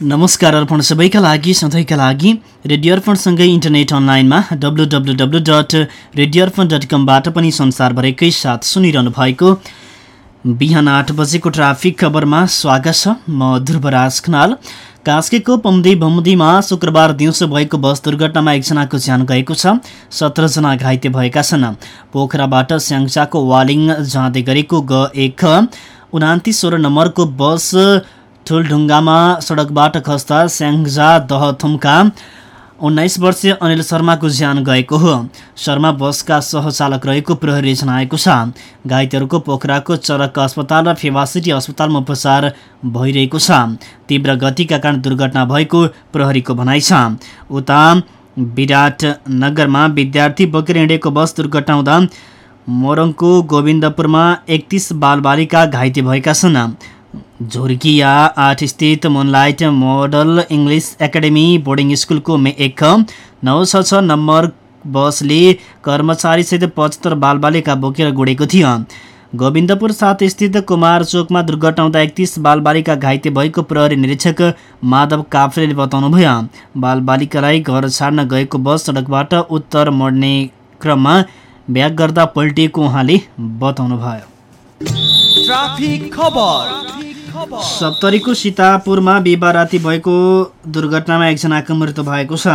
नमस्कार अर्पण सबैका लागि सधैँका लागि रेडियो अर्पणसँगै इन्टरनेट अनलाइनमा W W W dot radio Arpan dot कमबाट पनि संसारभरिकै साथ सुनिरहनु भएको बिहान आठ बजेको ट्राफिक खबरमा स्वागत छ। म ध्रुवराज खनाल। कास्कीको पम्दी भमुदीमा शुक्रबार दिउँसो भएको बस दुर्घटनामा एकजनाको ज्यान गएको छ। सत्रजना घाइते भएका छन्। पोखराबाट स्याङ्जाको वालिङ जाँदै गरेको ग एक उनातिस सोह्र नम्बरको बस ठुलढुङ्गामा सडकबाट खस्दा स्याङ्जा दहथुमका उन्नाइस वर्षीय अनिल शर्माको ज्यान गएको हो। शर्मा बसका सहचालक रहेको प्रहरी जनाएको छ। घाइतेहरूको पोखराको चरक अस्पताल र फेवासिटी अस्पतालमा उपचार भइरहेको छ। तीव्र गतिका कारण दुर्घटना भएको प्रहरीको भनाइ छ। उता विराटनगरमा विद्यार्थी बोकेर हिँडेको बस दुर्घटना हुँदा मोरङको गोविन्दपुरमा एकतिस बालबालिका घाइते भएका छन्। झुर्किया आठ स्थित moonlight model English academy boarding स्कुलको मे एक नौ छ छ नम्बर बसले कर्मचारीसहित पचहत्तर बालबालिका बोकेर गुडेको थियो। गोविन्दपुर सात स्थित कुमार चोकमा दुर्घटना हुँदा एकतिस बालबालिका घाइते भएको प्रहरी निरीक्षक माधव काफ्रेले बताउनुभयो। बालबालिकालाई घर छाड्न गएको बस सडकबाट उत्तर मोड्ने क्रममा ब्याग गर्दा पल्टिएको उहाँले बताउनुभयो। सप्तरीको सीतापुरमा बिहिबार राति भएको दुर्घटनामा एकजनाको मृत्यु भएको छ।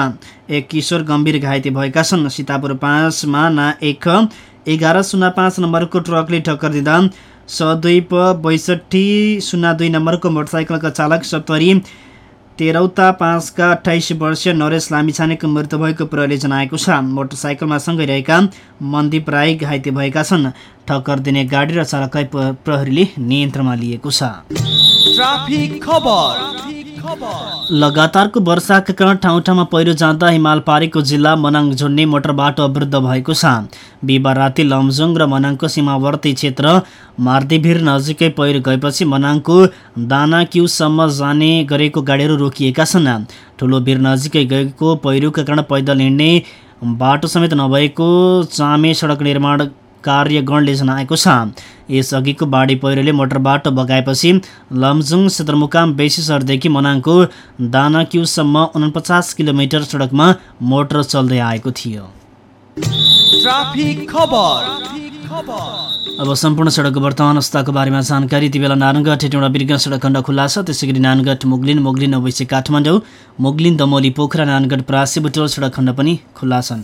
एक किशोर गम्भीर घाइते भएका छन्। सीतापुर पाँचमा ना एक एघार शून्य पाँच नम्बरको ट्रकले टक्कर दिँदा स दुई प बैसठी शून्य दुई नम्बरको मोटरसाइकलका चालक सप्तरी तेरौता पाँचका अठाइस वर्षीय नरेश लामिछानेको मृत्यु भएको प्रहरीले जनाएको छ। मोटरसाइकलमा सँगै रहेका मन्दीप राई घाइते भएका छन्। ठक्कर दिने गाडी र चालकलाई प्रहरीले नियन्त्रणमा लिएको छ। लगातारको वर्षाका कारण ठाउँ ठाउँमा पहिरो जाँदा हिमाल पारेको जिल्ला मनाङ जोड्ने मोटर बाटो अवरुद्ध भएको छ बिहिबार राति लमजुङ र मनाङको सीमावर्ती क्षेत्र मार्दिभिर नजिकै पहिरो गएपछि मनाङको दाना क्युसम्म जाने गरेको गाडीहरू रोकिएका छन्। ठुलो भिर नजिकै गएको पहिरोका कारण पैदल हिँड्ने बाटो समेत नभएको चामे सडक निर्माण कार्यगणले जनाएको छ। यसअघिको बाढी पहिरोले मोटर बाटो बगाएपछि लमजुङ सदरमुकाम बेसीसरदेखि मनाङको दानाक्युसम्म उनपचास किलोमिटर सडकमा मोटर चल्दै आएको थियो। अब सम्पूर्ण सडकको वर्तमान अवस्थाको बारेमा जानकारी यति बेला नारायणगढ हेटौँडा बिर्ग सडक खण्ड खुल्ला छ त्यसै गरी नानगढ मुगलिन मुगलिन अवैसे काठमाडौँ मुगलिन दमोली पोखरा नानगढ प्रासी बुटोल सडक खण्ड पनि खुल्ला छन्।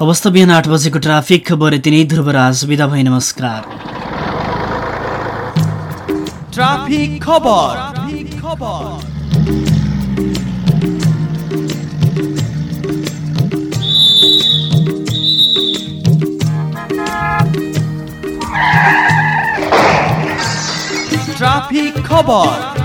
अवस्था बिहान आठ बजेको ट्राफिक खबर यति नै ध्रुवराज बिदा भई नमस्कार। ट्राफिक खबर। ट्राफिक खबर।